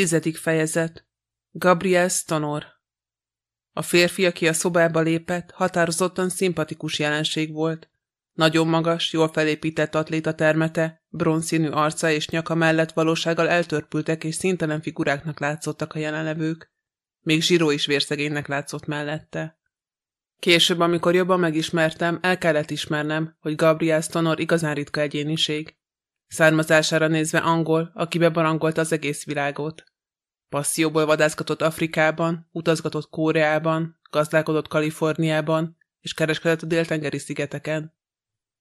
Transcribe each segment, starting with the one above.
Tizedik fejezet Gabriel Stonor A férfi, aki a szobába lépett, határozottan szimpatikus jelenség volt. Nagyon magas, jól felépített atléta termete, bronzszínű arca és nyaka mellett valósággal eltörpültek és szintelen figuráknak látszottak a jelenlevők. Még zsíró is vérszegénynek látszott mellette. Később, amikor jobban megismertem, el kellett ismernem, hogy Gabriel Stonor igazán ritka egyéniség. Származására nézve angol, aki bebarangolt az egész világot. Passzióból vadászgatott Afrikában, utazgatott Kóreában, gazdálkodott Kaliforniában, és kereskedett a déltengeri szigeteken.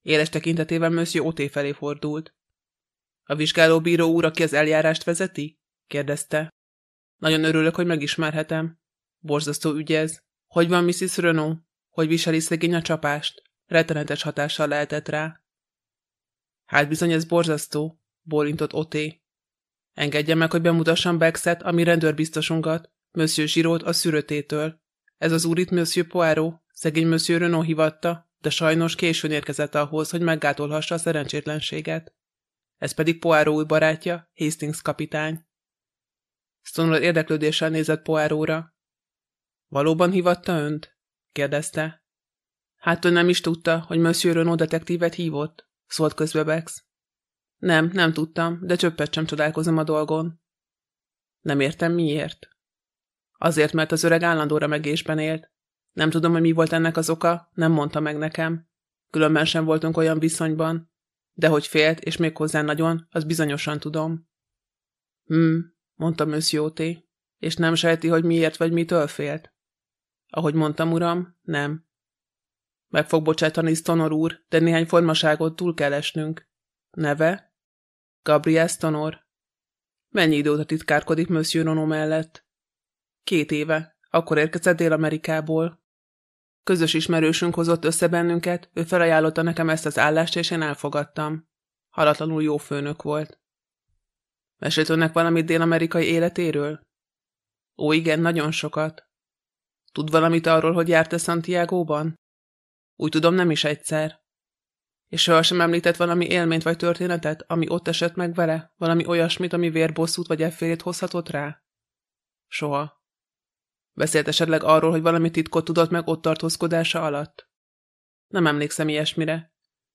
Éles tekintetében Monsieur Oté felé fordult. A vizsgálóbíró úr, aki az eljárást vezeti? kérdezte. Nagyon örülök, hogy megismerhetem. Borzasztó ügy ez. Hogy van Mrs. Renault? Hogy viseli szegény a csapást? Rettenetes hatással lehetett rá. Hát bizony ez borzasztó, bólintott Oté. Engedje meg, hogy bemutassam Bexet, ami rendőrbiztosunkat, Monsieur Zsirót a szürötétől. Ez az úr itt Monsieur Poirot, szegény Monsieur Renault hivatta, de sajnos későn érkezett ahhoz, hogy meggátolhassa a szerencsétlenséget. Ez pedig Poirot új barátja, Hastings kapitány. Stonewall érdeklődéssel nézett Poirotra. Valóban hivatta önt? kérdezte. Hát ön nem is tudta, hogy Monsieur Renault detektívet hívott? szólt közbe Bex. Nem, nem tudtam, de csöppet sem csodálkozom a dolgon. Nem értem miért. Azért, mert az öreg állandóra megésben élt. Nem tudom, hogy mi volt ennek az oka, nem mondta meg nekem. Különben sem voltunk olyan viszonyban. De hogy félt, és még hozzá nagyon, az bizonyosan tudom. Hm, mondta Monsieur és nem sejti, hogy miért vagy mitől félt. Ahogy mondtam, uram, nem. Meg fog bocsátani Stonor úr, de néhány formaságot túl kell esnünk. Neve? Gabriel Stonor. Mennyi idő óta titkárkodik Monsieur Nono mellett? Két éve. Akkor érkezett Dél-Amerikából. Közös ismerősünk hozott össze bennünket, ő felajánlotta nekem ezt az állást, és én elfogadtam. Halatlanul jó főnök volt. Mesélt önnek valamit dél-amerikai életéről? Ó, igen, nagyon sokat. Tud valamit arról, hogy járt-e Santiago-ban? Úgy tudom, nem is egyszer. És sohasem említett valami élményt vagy történetet, ami ott esett meg vele? Valami olyasmit, ami vérbosszút vagy efférét hozhatott rá? Soha. Beszélt esetleg arról, hogy valami titkot tudott meg ott tartózkodása alatt? Nem emlékszem ilyesmire.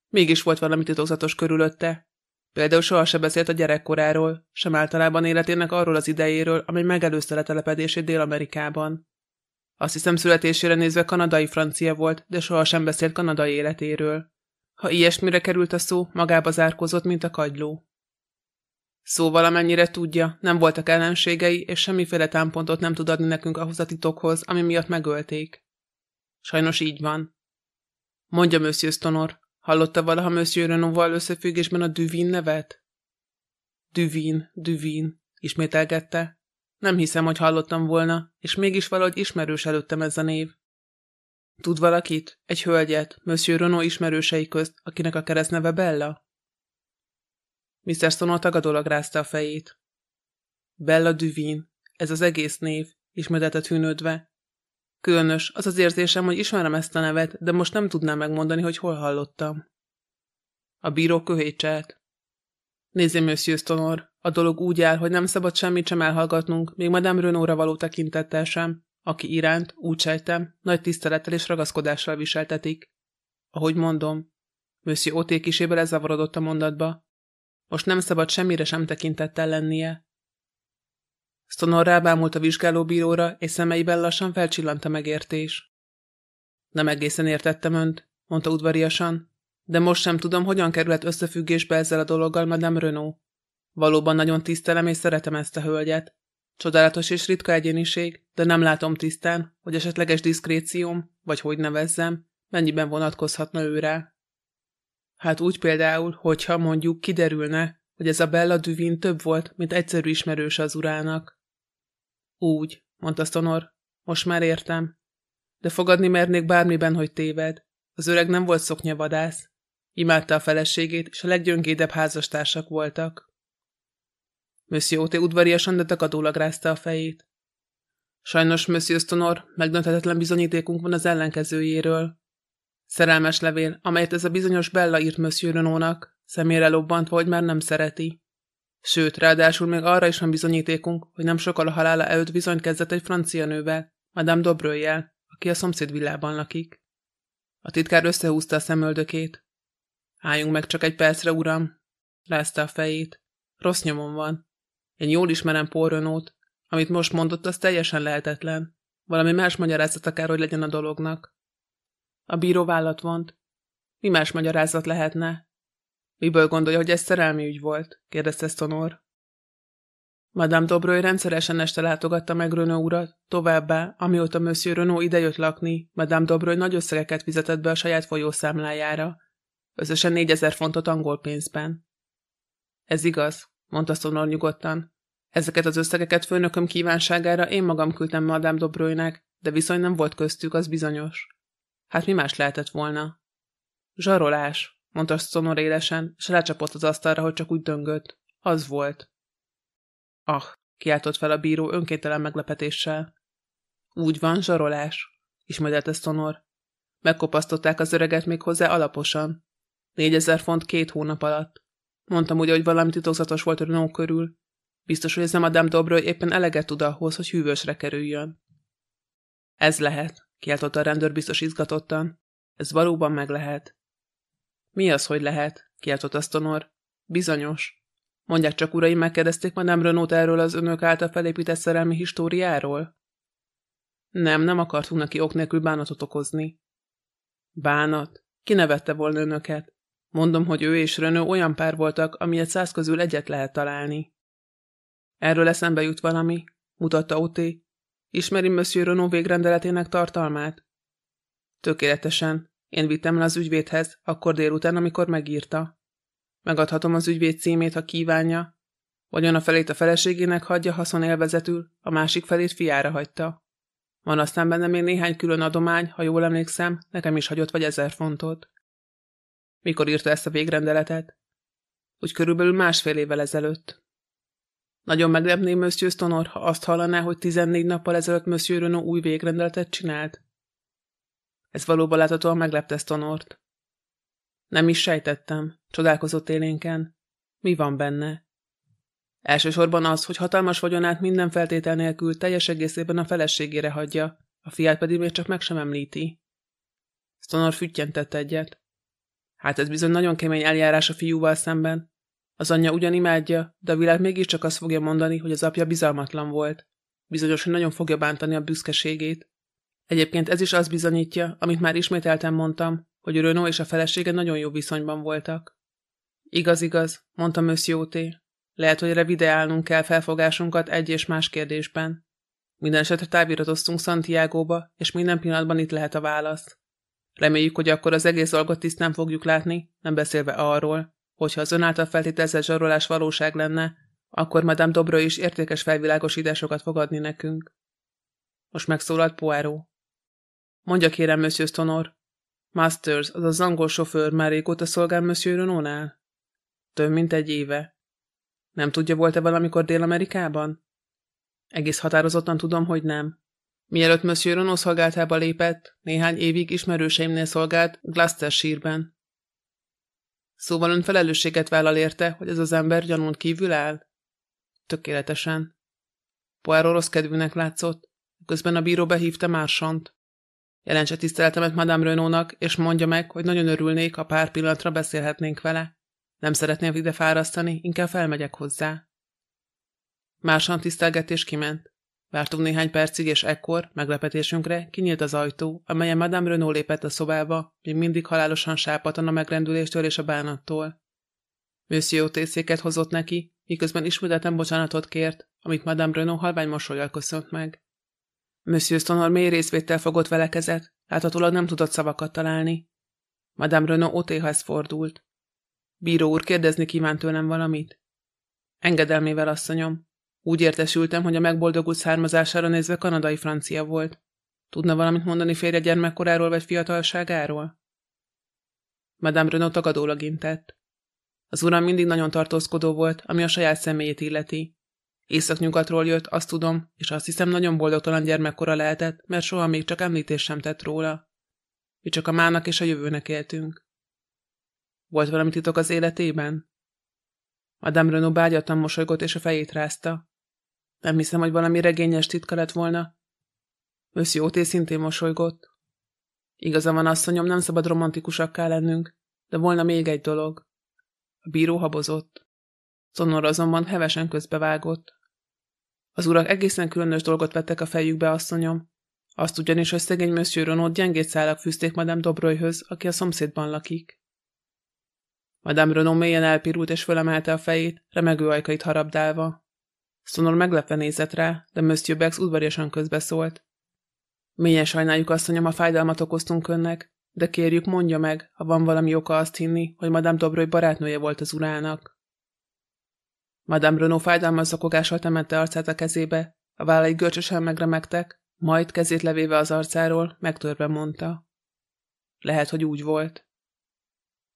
Mégis volt valami titokzatos körülötte. Például sohasem beszélt a gyerekkoráról, sem általában életének arról az idejéről, amely megelőzte letelepedését Dél-Amerikában. Azt hiszem születésére nézve kanadai francia volt, de sohasem beszélt kanadai életéről. Ha ilyesmire került a szó, magába zárkozott, mint a kagyló. Szóval amennyire tudja, nem voltak ellenségei, és semmiféle támpontot nem tud adni nekünk ahhoz a titokhoz, ami miatt megölték. Sajnos így van. Mondja Monsieur Stonor, hallotta valaha Monsieur Renault-val összefüggésben a Duvin nevet? Duvin, Duvin, ismételgette. Nem hiszem, hogy hallottam volna, és mégis valahogy ismerős előttem ez a név. Tud valakit? Egy hölgyet, Monsieur Renault ismerősei közt, akinek a keresztneve Bella? Mr. Stonewall tagadólag rázta a fejét. Bella Duvin, ez az egész név, ismertetett hűnődve. Különös, az az érzésem, hogy ismerem ezt a nevet, de most nem tudnám megmondani, hogy hol hallottam. A bíró köhécselt. Nézzé, Monsieur Stonor, a dolog úgy áll, hogy nem szabad semmit sem elhallgatnunk, még Madame Renault-ra való tekintettel sem, aki iránt, úgy sejtem, nagy tisztelettel és ragaszkodással viseltetik. Ahogy mondom, Monsieur Oté kiséből lezavarodott a mondatba. Most nem szabad semmire sem tekintettel lennie. Stonor rábámult a vizsgálóbíróra, és szemeiben lassan felcsillant a megértés. Nem egészen értettem önt, mondta udvariasan, de most sem tudom, hogyan kerülhet összefüggésbe ezzel a dologgal Madame Renault. Valóban nagyon tisztelem és szeretem ezt a hölgyet. Csodálatos és ritka egyéniség, de nem látom tisztán, hogy esetleges diszkrécióm, vagy hogy nevezzem, mennyiben vonatkozhatna ő rá. Hát úgy például, hogyha mondjuk kiderülne, hogy ez a Bella Duvin több volt, mint egyszerű ismerős az urának. Úgy, mondta Stonor, most már értem. De fogadni mernék bármiben, hogy téved. Az öreg nem volt szoknyavadász. Imádta a feleségét, és a leggyöngédebb házastársak voltak. Monsieur Oté udvariasan, de takadólag rázta a fejét. Sajnos, Monsieur Stonor, megdönthetetlen bizonyítékunk van az ellenkezőjéről. Szerelmes levél, amelyet ez a bizonyos Bella írt Monsieur Renault-nak, szemére lobbantva, hogy már nem szereti. Sőt, ráadásul még arra is van bizonyítékunk, hogy nem sokkal a halála előtt bizony kezdett egy francia nővel, Madame Dobrőjel, aki a szomszéd villában lakik. A titkár összehúzta a szemöldökét. Álljunk meg csak egy percre, uram, rázta a fejét. Rossz nyomon van. Én jól ismerem Porronót. Amit most mondott, az teljesen lehetetlen. Valami más magyarázat akár, hogy legyen a dolognak. A bíró vállat vont. Mi más magyarázat lehetne? Miből gondolja, hogy ez szerelmi ügy volt? kérdezte Stonor. Madame Dobroy rendszeresen este látogatta meg Renault urat, továbbá, amióta Monsieur Renault idejött lakni, Madame Dobroy nagy összegeket fizetett be a saját folyószámlájára, összesen négyezer fontot angol pénzben. Ez igaz, mondta Stonor nyugodtan. Ezeket az összegeket főnököm kívánságára én magam küldtem Madame Dobroynek, de viszony nem volt köztük, az bizonyos. Hát mi más lehetett volna? Zsarolás, mondta Stonor élesen, és lecsapott az asztalra, hogy csak úgy döngött. Az volt. Ah, kiáltott fel a bíró önkéntelen meglepetéssel. Úgy van, zsarolás, ismételte Stonor. Megkopasztották az öreget még hozzá alaposan. Négyezer font két hónap alatt. Mondtam ugye, hogy valami titokzatos volt a Renault körül. Biztos, hogy ez nem Madame Dobről éppen eleget tud ahhoz, hogy hűvösre kerüljön. Ez lehet, kiáltott a rendőr biztos izgatottan. Ez valóban meg lehet. Mi az, hogy lehet? kiáltott Stonor. Bizonyos. Mondják csak, uraim, megkérdezték Madame Renault erről az önök által felépített szerelmi históriáról? Nem, nem akartunk neki ok nélkül bánatot okozni. Bánat? Ki nevette volna önöket? Mondom, hogy ő és Renault olyan pár voltak, amilyet száz közül egyet lehet találni. Erről eszembe jut valami, mutatta Oté. Ismeri Monsieur Renault végrendeletének tartalmát? Tökéletesen. Én vittem le az ügyvédhez, akkor délután, amikor megírta. Megadhatom az ügyvéd címét, ha kívánja. Vagyon a felét a feleségének hagyja haszonélvezetül, a másik felét fiára hagyta. Van aztán benne még néhány külön adomány, ha jól emlékszem, nekem is hagyott vagy ezer fontot. Mikor írta ezt a végrendeletet? Úgy körülbelül másfél évvel ezelőtt. Nagyon meglepné Monsieur Stonor, ha azt hallaná, hogy 14 nappal ezelőtt Monsieur Renault új végrendeletet csinált. Ez valóban láthatóan meglepte Stonort. Nem is sejtettem, csodálkozott élénken. Mi van benne? Elsősorban az, hogy hatalmas vagyonát minden feltétel nélkül teljes egészében a feleségére hagyja, a fiát pedig még csak meg sem említi. Stonor füttyentett egyet. Hát ez bizony nagyon kemény eljárás a fiúval szemben. Az anyja ugyan imádja, de a világ mégiscsak azt fogja mondani, hogy az apja bizalmatlan volt. Bizonyos, hogy nagyon fogja bántani a büszkeségét. Egyébként ez is azt bizonyítja, amit már ismételten mondtam, hogy Renault és a felesége nagyon jó viszonyban voltak. Igaz, igaz, mondta Monsieur T. Lehet, hogy revideálnunk kell felfogásunkat egy és más kérdésben. Minden esetre táviratoztunk Santiago-ba, és minden pillanatban itt lehet a válasz. Reméljük, hogy akkor az egész dolgot tisztán fogjuk látni, nem beszélve arról, hogyha az ön által feltételezett zsarolás valóság lenne, akkor Madame Dobro is értékes felvilágosításokat fog adni nekünk. Most megszólalt Poirot. Mondja kérem, Monsieur Stonor, Masters, az az angol sofőr már régóta szolgál Monsieur Renault-nál? Több mint egy éve. Nem tudja, volt-e valamikor Dél-Amerikában? Egész határozottan tudom, hogy nem. Mielőtt Monsieur Renault szolgáltába lépett, néhány évig ismerőseimnél szolgált Gloucestershire-ben. Szóval ön felelősséget vállal érte, hogy ez az ember gyanún kívül áll? Tökéletesen. Poirot rossz kedvűnek látszott, közben a bíró behívta Mársont. Jelentse tiszteletemet Madame Renault-nak, és mondja meg, hogy nagyon örülnék, ha pár pillanatra beszélhetnénk vele. Nem szeretném ide fárasztani, inkább felmegyek hozzá. Mársan tisztelgetés kiment. Vártunk néhány percig, és ekkor, meglepetésünkre, kinyílt az ajtó, amelyen Madame Renault lépett a szobába, még mindig halálosan sápatan a megrendüléstől és a bánattól. Monsieur tészéket hozott neki, miközben ismételten bocsánatot kért, amit Madame Renault halvány mosolyal köszönt meg. Monsieur Stonor mély részvétel fogott vele kezet, láthatólag nem tudott szavakat találni. Madame Renault otéhez fordult. Bíró úr kérdezni kívánt tőlem valamit? Engedelmével, asszonyom. Úgy értesültem, hogy a megboldogult származására nézve kanadai francia volt. Tudna valamit mondani férje gyermekkoráról vagy fiatalságáról? Madame Renault tagadólag intett. Az uram mindig nagyon tartózkodó volt, ami a saját személyét illeti. Északnyugatról jött, azt tudom, és azt hiszem nagyon boldogtalan gyermekkora lehetett, mert soha még csak említés sem tett róla. Mi csak a mának és a jövőnek éltünk. Volt valami titok az életében? Madame Renaud bágyattan mosolygott, és a fejét rázta. Nem hiszem, hogy valami regényes titka lett volna. Monsieur Oté szintén mosolygott. Igaza van, asszonyom, nem szabad romantikusakká lennünk, de volna még egy dolog. A bíró habozott. Sonor azonban hevesen közbevágott. Az urak egészen különös dolgot vettek a fejükbe, asszonyom. Azt ugyanis, hogy szegény Monsieur Renaud gyengét szálak fűzték Madame Dobroyhöz, aki a szomszédban lakik. Madame Renaud mélyen elpirult és fölemelte a fejét, remegő ajkait harabdálva. Sonor meglepve nézett rá, de Monsieur Bex udvariasan közbeszólt. Mélyen sajnáljuk, asszonyom, a fájdalmat okoztunk önnek, de kérjük, mondja meg, ha van valami oka azt hinni, hogy Madame Dobroy barátnője volt az urának. Madame Renaud fájdalmas zakogással temette arcát a kezébe, a vállai görcsösen megremegtek, majd kezét levéve az arcáról, megtörve mondta. Lehet, hogy úgy volt.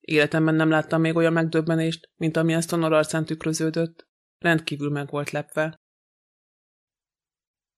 Életemben nem láttam még olyan megdöbbenést, mint ami ezt a arcán tükröződött. Rendkívül meg volt lepve.